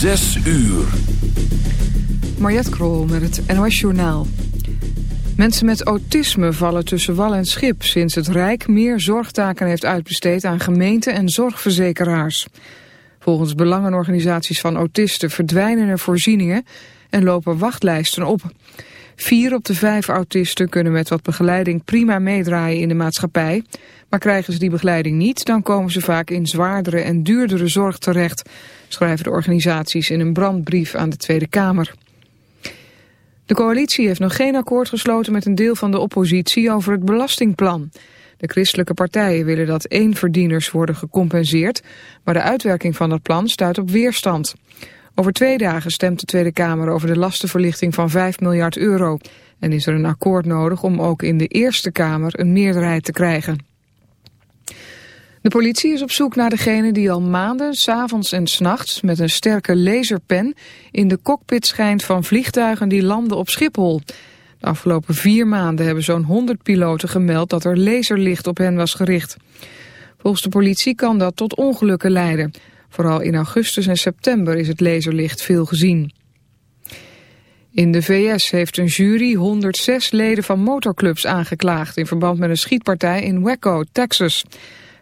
Zes uur. Mariette Krol met het NOS Journaal. Mensen met autisme vallen tussen wal en schip... sinds het Rijk meer zorgtaken heeft uitbesteed aan gemeenten en zorgverzekeraars. Volgens belangenorganisaties van autisten verdwijnen er voorzieningen... en lopen wachtlijsten op. Vier op de vijf autisten kunnen met wat begeleiding prima meedraaien in de maatschappij... maar krijgen ze die begeleiding niet, dan komen ze vaak in zwaardere en duurdere zorg terecht... schrijven de organisaties in een brandbrief aan de Tweede Kamer. De coalitie heeft nog geen akkoord gesloten met een deel van de oppositie over het belastingplan. De christelijke partijen willen dat één-verdieners worden gecompenseerd, maar de uitwerking van dat plan stuit op weerstand. Over twee dagen stemt de Tweede Kamer over de lastenverlichting van 5 miljard euro. En is er een akkoord nodig om ook in de Eerste Kamer een meerderheid te krijgen. De politie is op zoek naar degene die al maanden, s'avonds en s'nachts... met een sterke laserpen in de cockpit schijnt van vliegtuigen die landen op Schiphol. De afgelopen vier maanden hebben zo'n 100 piloten gemeld dat er laserlicht op hen was gericht. Volgens de politie kan dat tot ongelukken leiden. Vooral in augustus en september is het laserlicht veel gezien. In de VS heeft een jury 106 leden van motorclubs aangeklaagd... in verband met een schietpartij in Waco, Texas.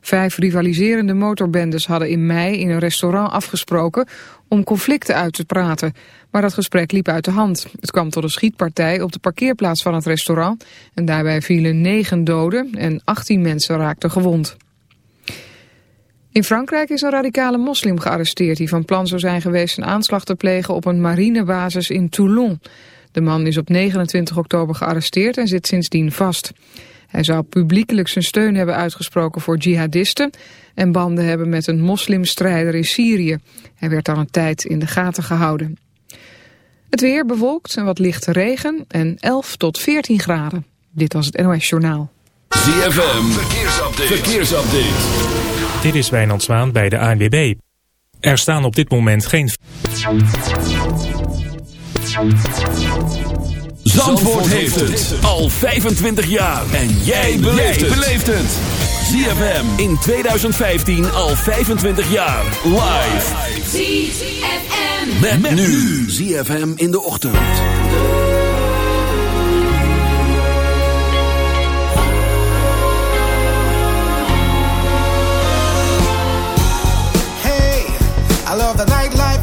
Vijf rivaliserende motorbendes hadden in mei in een restaurant afgesproken... om conflicten uit te praten. Maar dat gesprek liep uit de hand. Het kwam tot een schietpartij op de parkeerplaats van het restaurant... en daarbij vielen negen doden en 18 mensen raakten gewond. In Frankrijk is een radicale moslim gearresteerd die van plan zou zijn geweest een aanslag te plegen op een marinebasis in Toulon. De man is op 29 oktober gearresteerd en zit sindsdien vast. Hij zou publiekelijk zijn steun hebben uitgesproken voor jihadisten en banden hebben met een moslimstrijder in Syrië. Hij werd al een tijd in de gaten gehouden. Het weer bewolkt en wat lichte regen en 11 tot 14 graden. Dit was het NOS Journaal. ZFM, verkeersupdate. verkeersupdate. Dit is Wijnand Zwaan bij de ANWB. Er staan op dit moment geen... Zandvoort heeft het al 25 jaar. En jij beleeft het. ZFM in 2015 al 25 jaar. Live. ZFM. Met, nu. ZFM in de ochtend. I love the nightlife,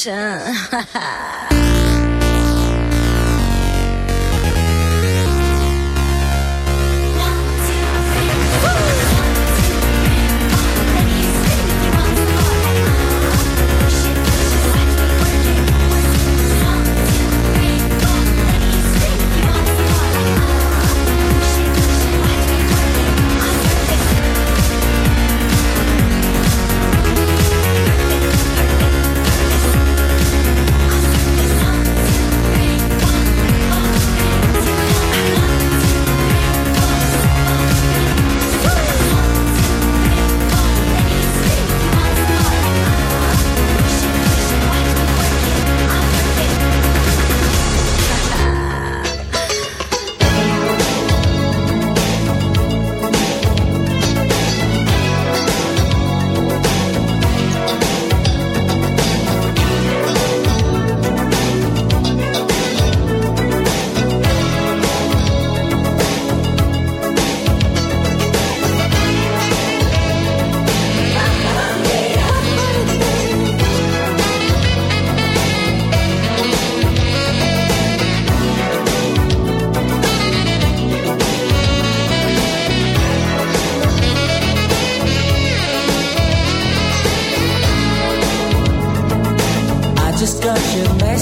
真哈哈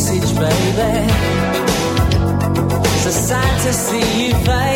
message, baby. It's a sight to see you face.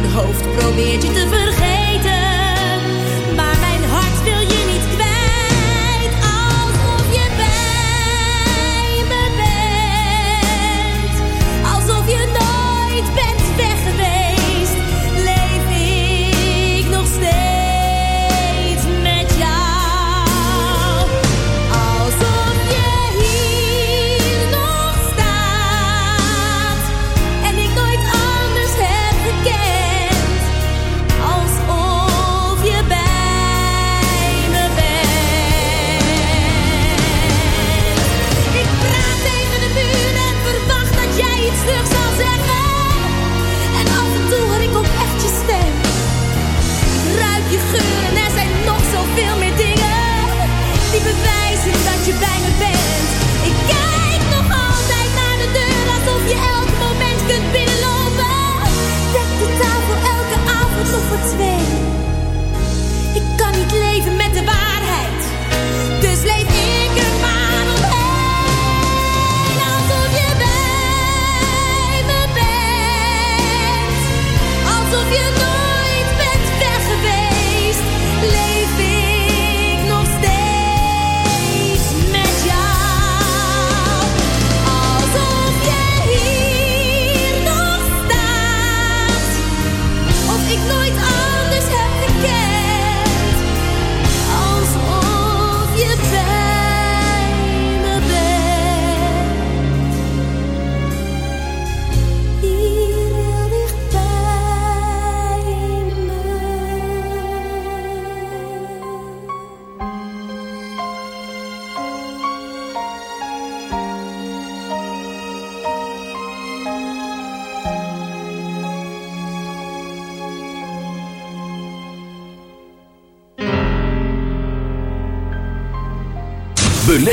mijn hoofd probeert je te vergeten. zien dat je bij me.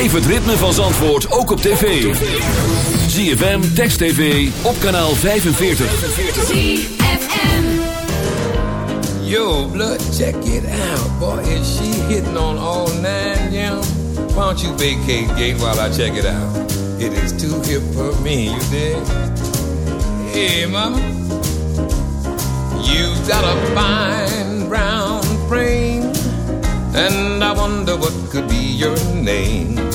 Beleef het ritme van Zandvoort ook op tv. ZFM, Text TV, op kanaal 45. Yo, blood, check it out. Boy, is she hitting on all nine, yeah. Why don't you vacate gate while I check it out. It is too hip for me, you dig? Hey, mama. You've got a fine brown frame. And I wonder what could be your name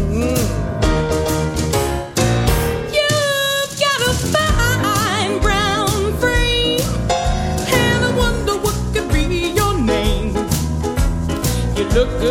look good.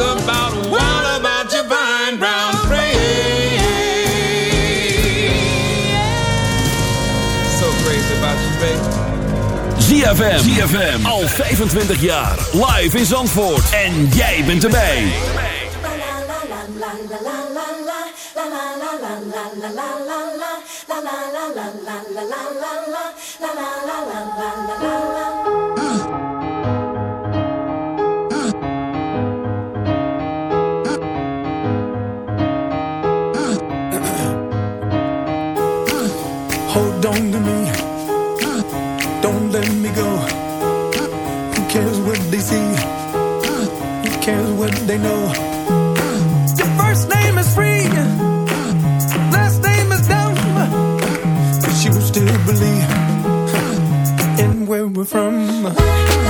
about one about your vine brown praise. So crazy about you, baby. ZFM. ZFM. Al 25 jaar. Live in Zandvoort. En jij bent erbij. La on to me uh, don't let me go. Uh, who cares what they see? Uh, who cares what they know? Your first name is free, last name is dumb. But you still believe in where we're from.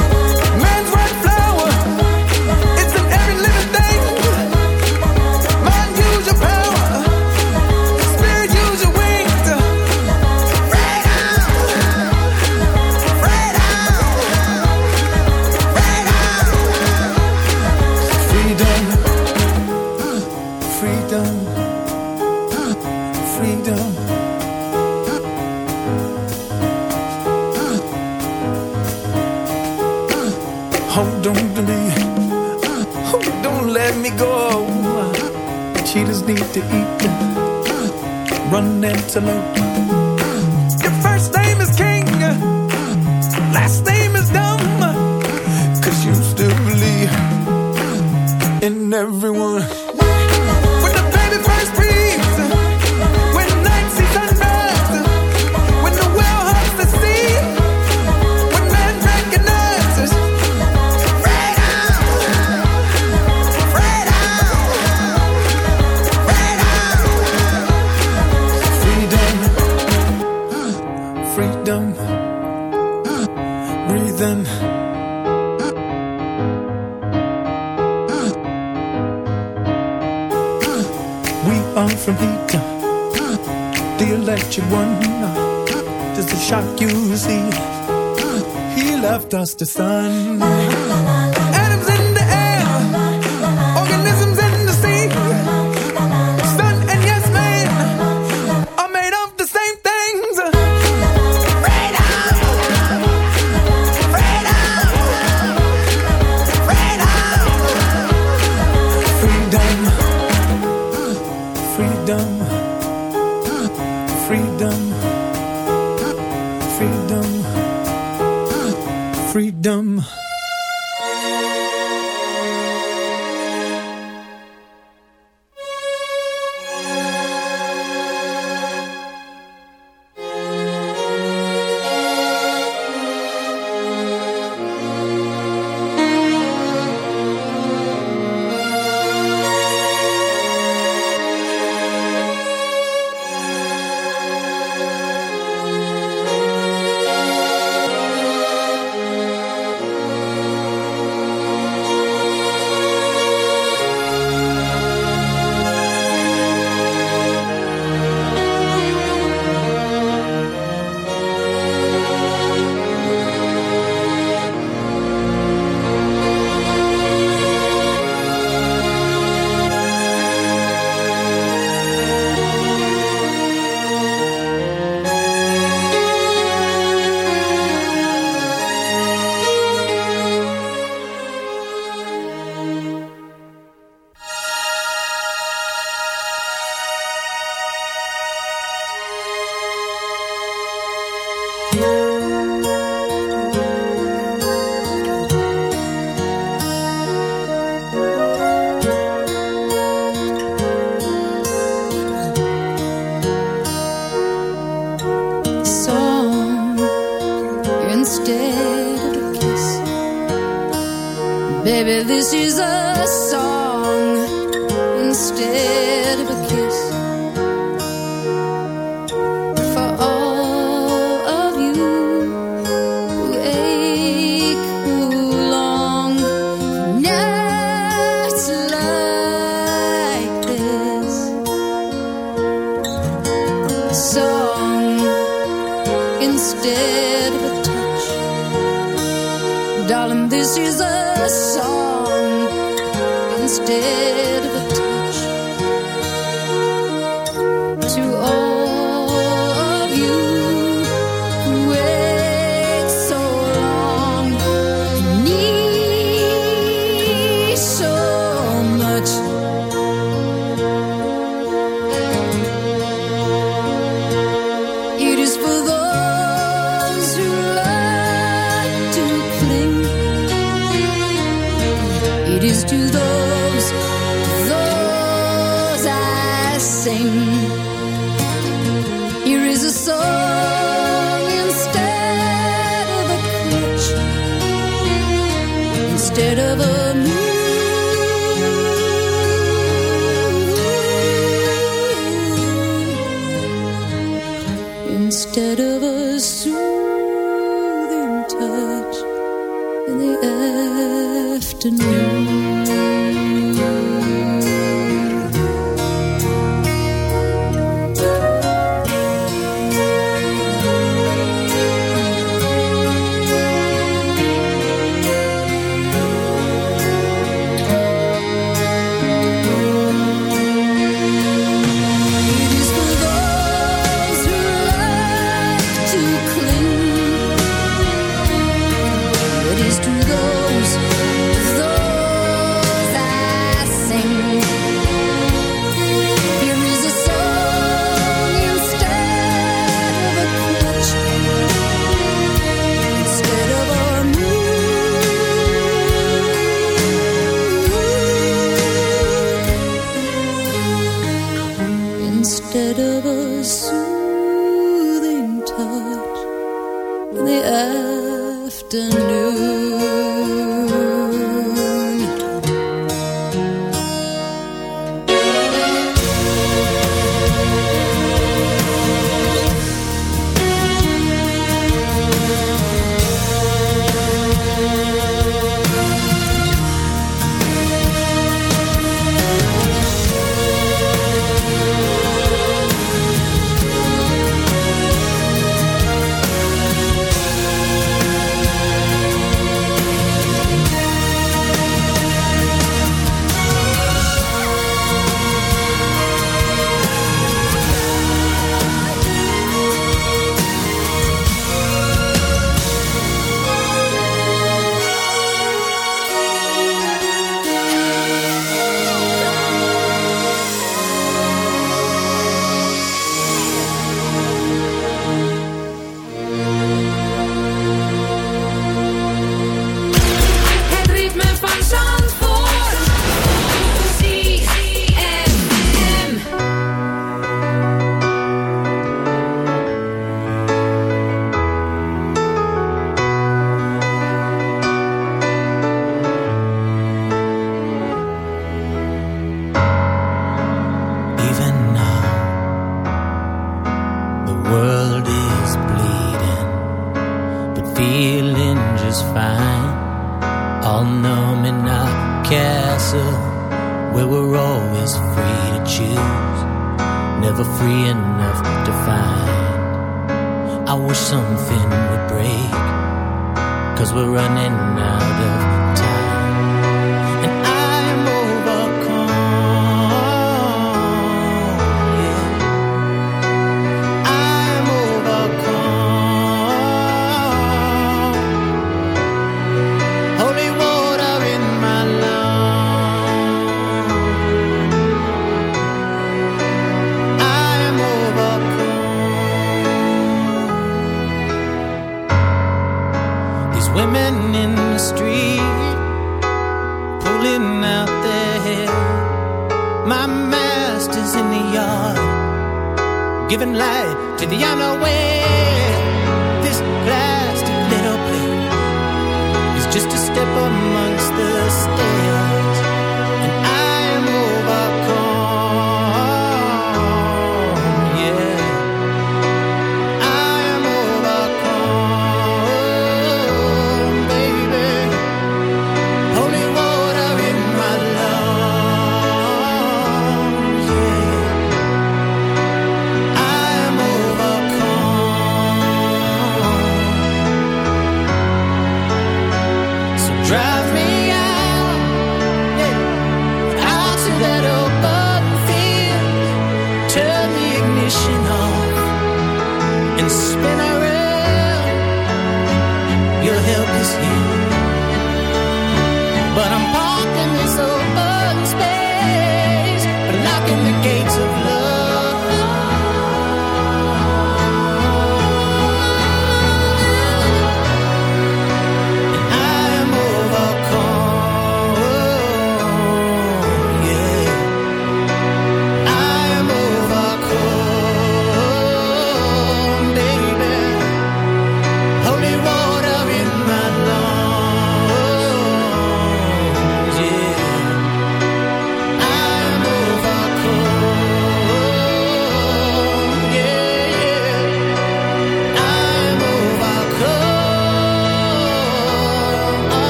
Oh, oh, Cheetahs need to eat. Run antelope. Your first name is King. Last name Electric one, just to shock you see. He left us to sun.